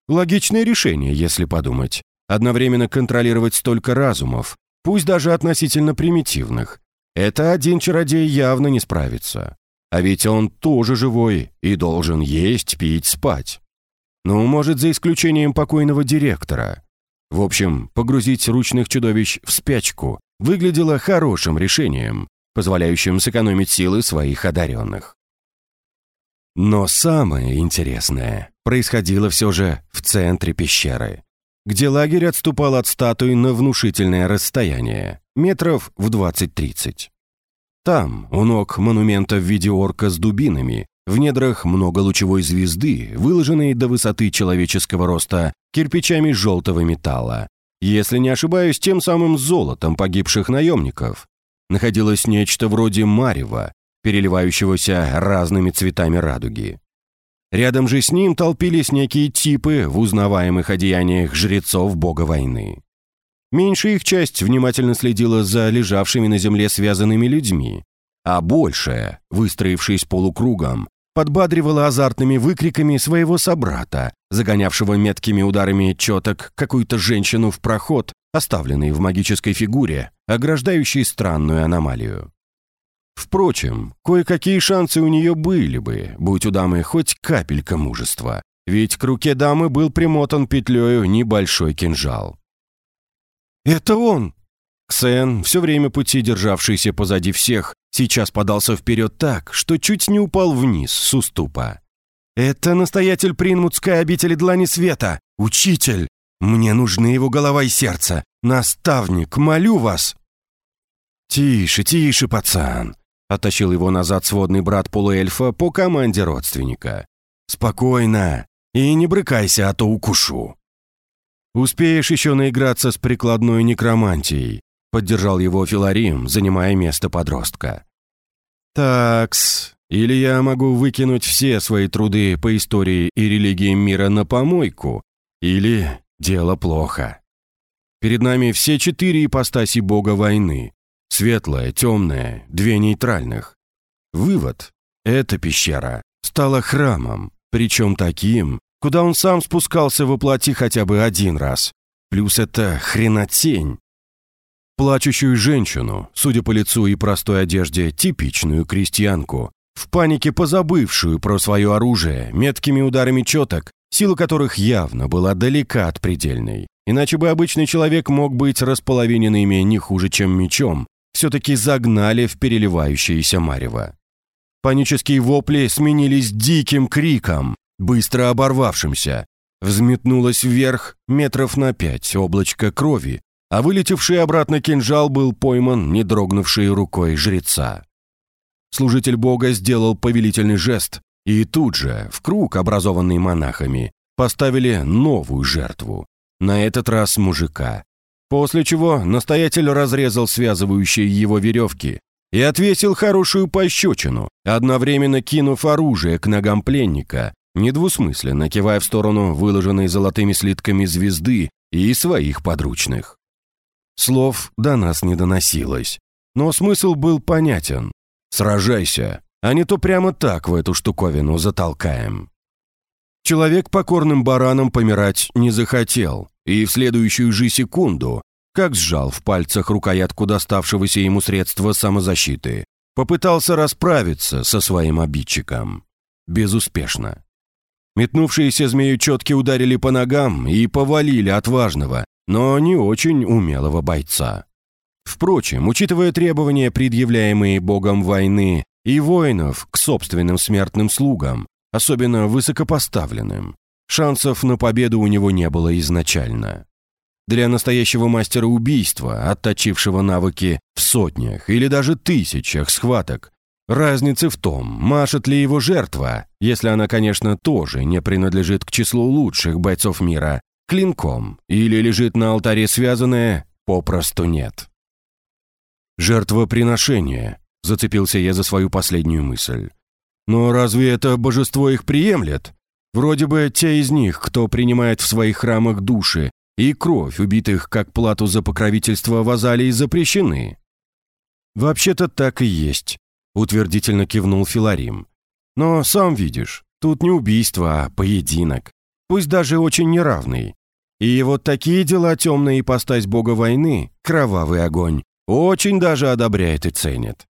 Логичное решение, если подумать. Одновременно контролировать столько разумов, пусть даже относительно примитивных. Это один чародей явно не справится. А ведь он тоже живой и должен есть, пить, спать. Ну, может, за исключением покойного директора. В общем, погрузить ручных чудовищ в спячку выглядело хорошим решением, позволяющим сэкономить силы своих одаренных. Но самое интересное происходило все же в центре пещеры, где лагерь отступал от статуи на внушительное расстояние, метров в 20-30. Там, у ног монумента в виде орка с дубинами, в недрах многолучевой звезды, выложенной до высоты человеческого роста кирпичами желтого металла, если не ошибаюсь, тем самым золотом погибших наемников, находилось нечто вроде марева, переливающегося разными цветами радуги. Рядом же с ним толпились некие типы в узнаваемых одеяниях жрецов бога войны. Меньшая их часть внимательно следила за лежавшими на земле связанными людьми, а большая, выстроившись полукругом, подбадривала азартными выкриками своего собрата, загонявшего меткими ударами четок какую-то женщину в проход, оставленный в магической фигуре, ограждающей странную аномалию. Впрочем, кое-какие шансы у нее были бы, будь у дамы хоть капелька мужества, ведь к руке дамы был примотан петлею небольшой кинжал. «Это он!» Ксен, все время пути державшийся позади всех, сейчас подался вперед так, что чуть не упал вниз с уступа. «Это настоятель Принмутской обители Длани Света! Учитель! Мне нужны его голова и сердце! Наставник, молю вас!» «Тише, тише, пацан!» — оттащил его назад сводный брат полуэльфа по команде родственника. «Спокойно! И не брыкайся, а то укушу!» «Успеешь еще наиграться с прикладной некромантией», — поддержал его Филарим, занимая место подростка. «Такс, или я могу выкинуть все свои труды по истории и религии мира на помойку, или дело плохо. Перед нами все четыре ипостаси бога войны, Светлая, темная, две нейтральных. Вывод. Эта пещера стала храмом, причем таким, куда он сам спускался воплоти хотя бы один раз. Плюс это хренотень. Плачущую женщину, судя по лицу и простой одежде, типичную крестьянку, в панике позабывшую про свое оружие, меткими ударами четок, сила которых явно была далека от предельной. Иначе бы обычный человек мог быть располовинен ими не хуже, чем мечом, все-таки загнали в переливающееся марево. Панические вопли сменились диким криком, быстро оборвавшимся. Взметнулось вверх метров на пять облачко крови, а вылетевший обратно кинжал был пойман не дрогнувшей рукой жреца. Служитель бога сделал повелительный жест, и тут же, в круг, образованный монахами, поставили новую жертву. На этот раз мужика, После чего настоятель разрезал связывающие его веревки и отвесил хорошую пощечину, одновременно кинув оружие к ногам пленника, недвусмысленно кивая в сторону выложенной золотыми слитками звезды и своих подручных. Слов до нас не доносилось, но смысл был понятен. «Сражайся, а не то прямо так в эту штуковину затолкаем». Человек покорным бараном помирать не захотел, и в следующую же секунду, как сжал в пальцах рукоятку доставшегося ему средства самозащиты, попытался расправиться со своим обидчиком. Безуспешно. Метнувшиеся змею четки ударили по ногам и повалили отважного, но не очень умелого бойца. Впрочем, учитывая требования, предъявляемые богом войны и воинов к собственным смертным слугам, особенно высокопоставленным. Шансов на победу у него не было изначально. Для настоящего мастера убийства, отточившего навыки в сотнях или даже тысячах схваток, разницы в том, машет ли его жертва, если она, конечно, тоже не принадлежит к числу лучших бойцов мира, клинком или лежит на алтаре связанная, попросту нет. «Жертвоприношение», — зацепился я за свою последнюю мысль. Но разве это божество их приемлет? Вроде бы те из них, кто принимает в своих храмах души, и кровь убитых как плату за покровительство Вазалии запрещены. «Вообще-то так и есть», — утвердительно кивнул Филарим. «Но сам видишь, тут не убийство, а поединок, пусть даже очень неравный. И вот такие дела темная ипостась бога войны, кровавый огонь, очень даже одобряет и ценит.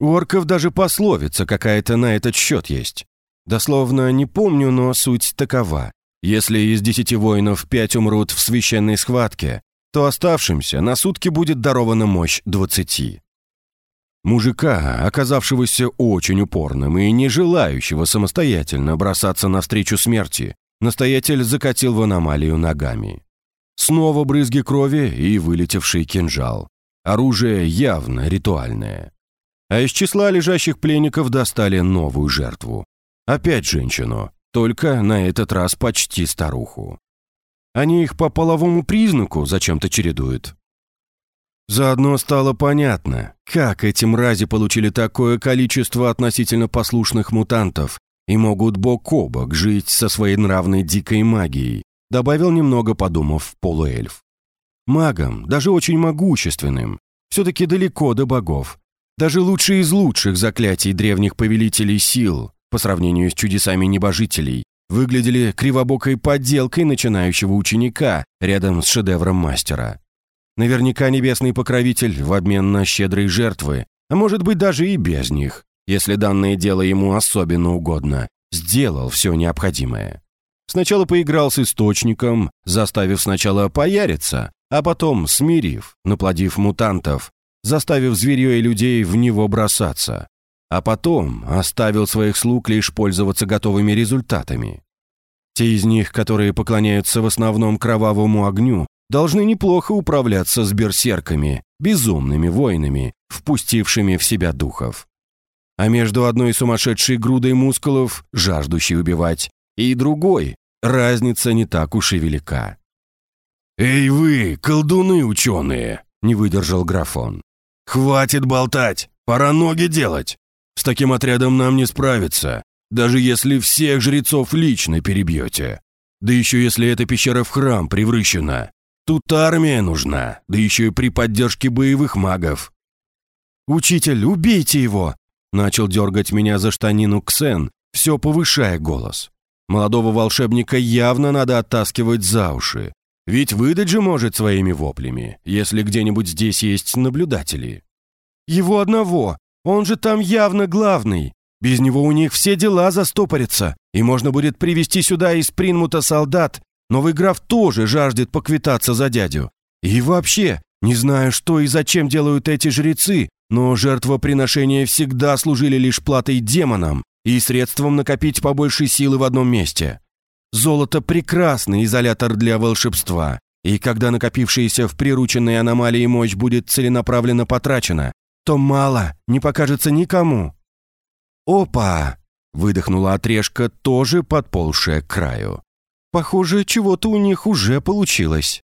У орков даже пословица какая-то на этот счет есть. Дословно не помню, но суть такова. Если из десяти воинов пять умрут в священной схватке, то оставшимся на сутки будет дарована мощь двадцати. Мужика, оказавшегося очень упорным и не желающего самостоятельно бросаться навстречу смерти, настоятель закатил в аномалию ногами. Снова брызги крови и вылетевший кинжал. Оружие явно ритуальное. А из числа лежащих пленников достали новую жертву. Опять женщину, только на этот раз почти старуху. Они их по половому признаку зачем-то чередуют. Заодно стало понятно, как эти мрази получили такое количество относительно послушных мутантов и могут бок о бок жить со своей нравной дикой магией, добавил немного подумав полуэльф. Магом, даже очень могущественным, все-таки далеко до богов, даже лучшие из лучших заклятий древних повелителей сил, по сравнению с чудесами небожителей, выглядели кривобокой подделкой начинающего ученика рядом с шедевром мастера. Наверняка небесный покровитель в обмен на щедрые жертвы а может быть даже и без них, если данное дело ему особенно угодно, сделал все необходимое. Сначала поиграл с источником, заставив сначала пояриться, а потом смирив, наплодив мутантов, заставив зверье и людей в него бросаться, а потом оставил своих слуг лишь пользоваться готовыми результатами. Те из них, которые поклоняются в основном кровавому огню, должны неплохо управляться с берсерками, безумными воинами, впустившими в себя духов. А между одной сумасшедшей грудой мускулов, жаждущей убивать, и другой, разница не так уж и велика. «Эй вы, колдуны ученые!» — не выдержал графон. «Хватит болтать! Пора ноги делать! С таким отрядом нам не справиться, даже если всех жрецов лично перебьете. Да еще если эта пещера в храм превращена. Тут армия нужна, да еще и при поддержке боевых магов». «Учитель, убейте его!» Начал дергать меня за штанину Ксен, все повышая голос. Молодого волшебника явно надо оттаскивать за уши. Ведь выдать же может своими воплями, если где-нибудь здесь есть наблюдатели. Его одного, он же там явно главный. Без него у них все дела застопорятся, и можно будет привести сюда из Принмута солдат. Новый граф тоже жаждет поквитаться за дядю. И вообще, не знаю, что и зачем делают эти жрецы, но жертвоприношения всегда служили лишь платой демонам и средством накопить побольше силы в одном месте. Золото – прекрасный изолятор для волшебства, и когда накопившаяся в прирученной аномалии мощь будет целенаправленно потрачена, то мало не покажется никому. «Опа!» – выдохнула отрежка, тоже подползшая к краю. «Похоже, чего-то у них уже получилось».